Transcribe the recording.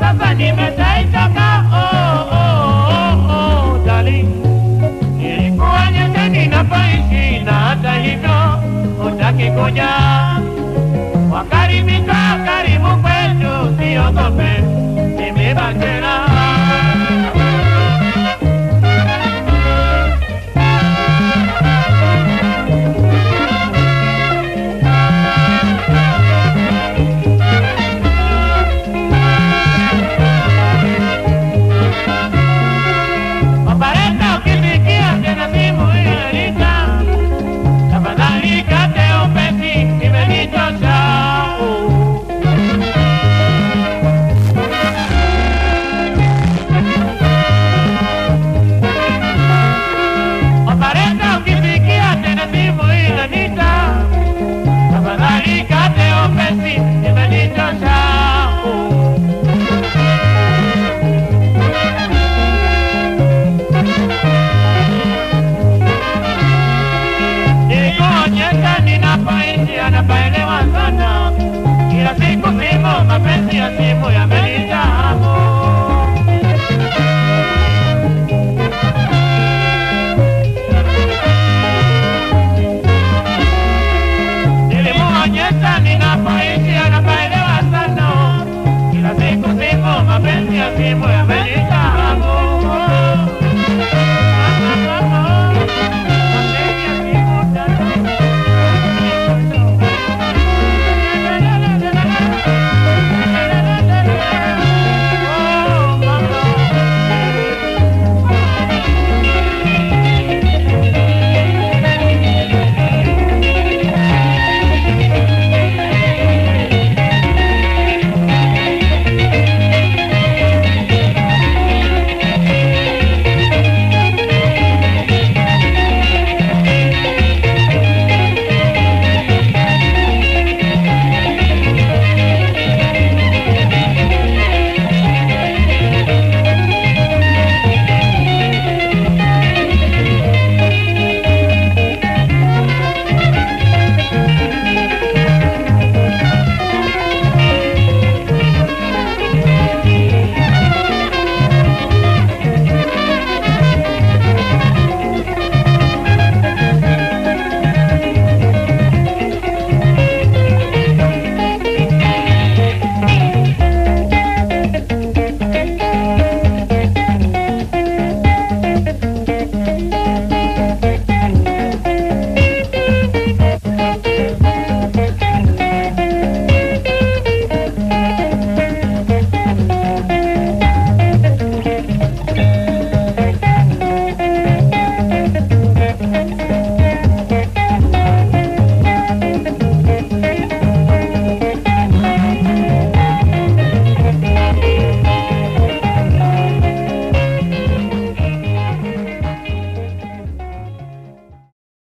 sasa nimetaitaka oh, oh, oh, oh, darling. Nilikuwa nyangani napaishi na hata hivyo utaki kuja. Wakaribika karibu kwetu siogope. así muy amable.